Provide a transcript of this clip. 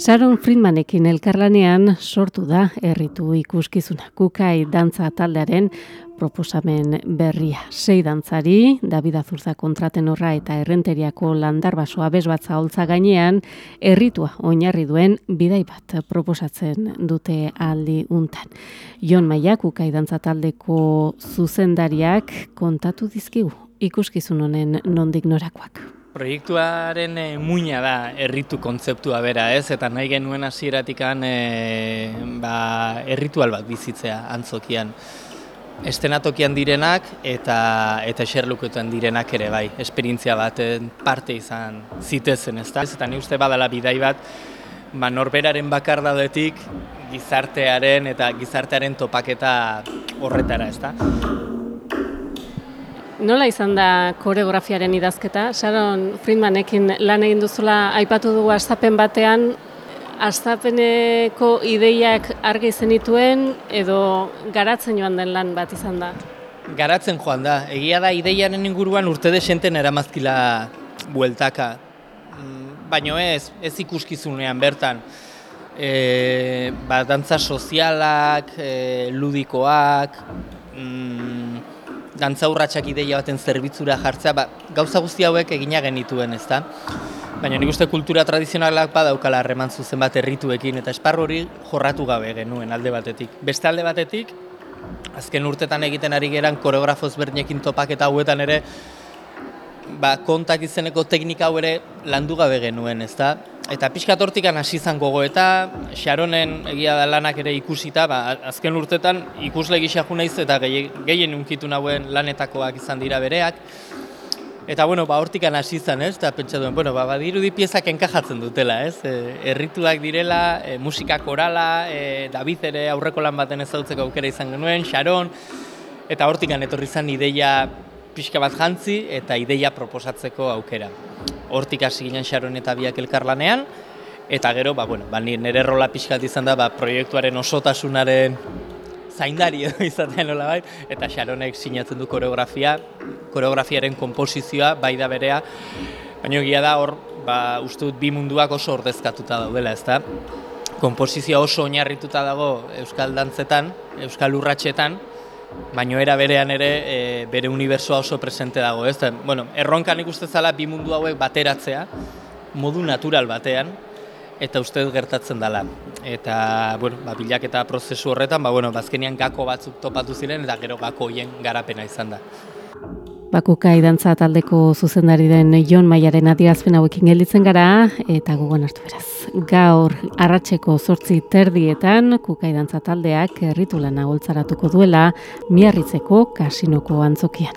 Sharon Friedmanekin elkarlanean sortu da herritu ikuskizuna kukai dantza taldearen proposamen berria. Sei dantzari, David Azurza kontraten horra eta errenteriako landarbasoa bezbatza holtza gainean, herritua oinarri duen bidai bat proposatzen dute aldi untan. Jon Maia kukai dantza taldeko zuzendariak kontatu dizkigu ikuskizun honen nondik norakoak. Proiektuaren e, muina da erritu kontzeptua bera, ez? Eta nahi genuen hasieratikan e, ba, erritual bat bizitzea antzokian. Estenatokian direnak eta eta xerluketan direnak ere bai, esperientzia bat parte izan zitezen, ez da? Eta ni uste badala bidai bat, ba, norberaren bakar daudetik gizartearen eta gizartearen topaketa horretara, ez da? Nola izan da koreografiaren idazketa? Sharon Friedmanekin lan egin duzula aipatu dugu astapen batean, astapeneko ideiak argi zenituen edo garatzen joan den lan bat izan da? Garatzen joan da. Egia da ideiaren inguruan urte desenten eramazkila bueltaka. Mm, baino ez, ez ikuskizunean bertan. E, ba, dantza sozialak, e, ludikoak, mm, dantza urratxak ideia baten zerbitzura jartzea, ba, gauza guzti hauek egina genituen, ezta? Baina nik uste kultura tradizionalak badaukala harreman zuzen bat errituekin, eta esparro hori jorratu gabe genuen alde batetik. Beste alde batetik, azken urtetan egiten ari geran koreografoz berdinekin topak eta hauetan ere, ba, kontak izeneko teknika hau ere landu gabe genuen, ezta? Eta pixka tortikan hasi izan gogoeta, Sharonen egia da lanak ere ikusita, ba, azken urtetan ikusle gisa naiz eta gehien unkitu nauen lanetakoak izan dira bereak. Eta bueno, ba hortikan hasi izan, ez? Ta pentsa duen, bueno, ba badirudi piezak enkajatzen dutela, ez? E, errituak direla, e, musika korala, e, David ere aurreko lan baten ezautzeko aukera izan genuen, Sharon eta hortikan etorri izan ideia pixka bat jantzi eta ideia proposatzeko aukera hortik hasi ginen Sharon eta biak elkarlanean, eta gero, ba, bueno, ba, nire rola pixkat izan da, ba, proiektuaren osotasunaren zaindari edo izaten nola bai, eta Sharonek sinatzen du koreografia, koreografiaren komposizioa, bai da berea, baina egia da hor, ba, uste dut bi munduak oso ordezkatuta daudela, ezta? Komposizioa oso oinarrituta dago Euskal Dantzetan, Euskal Urratxetan, baino era berean ere e, bere unibersoa oso presente dago, ez? bueno, erronkan ikuste zala bi mundu hauek bateratzea modu natural batean eta uste gertatzen dela. Eta, bueno, ba, bilaketa prozesu horretan, ba, bueno, bazkenian gako batzuk topatu ziren eta gero gako hoien garapena izan da. Bakuka idantza taldeko zuzendari den Jon Maiaren adierazpen hauekin gelditzen gara eta gogoan hartu beraz. Gaur arratseko zortzi terdietan kuka idantza taldeak erritu lana duela miarritzeko kasinoko antzokian.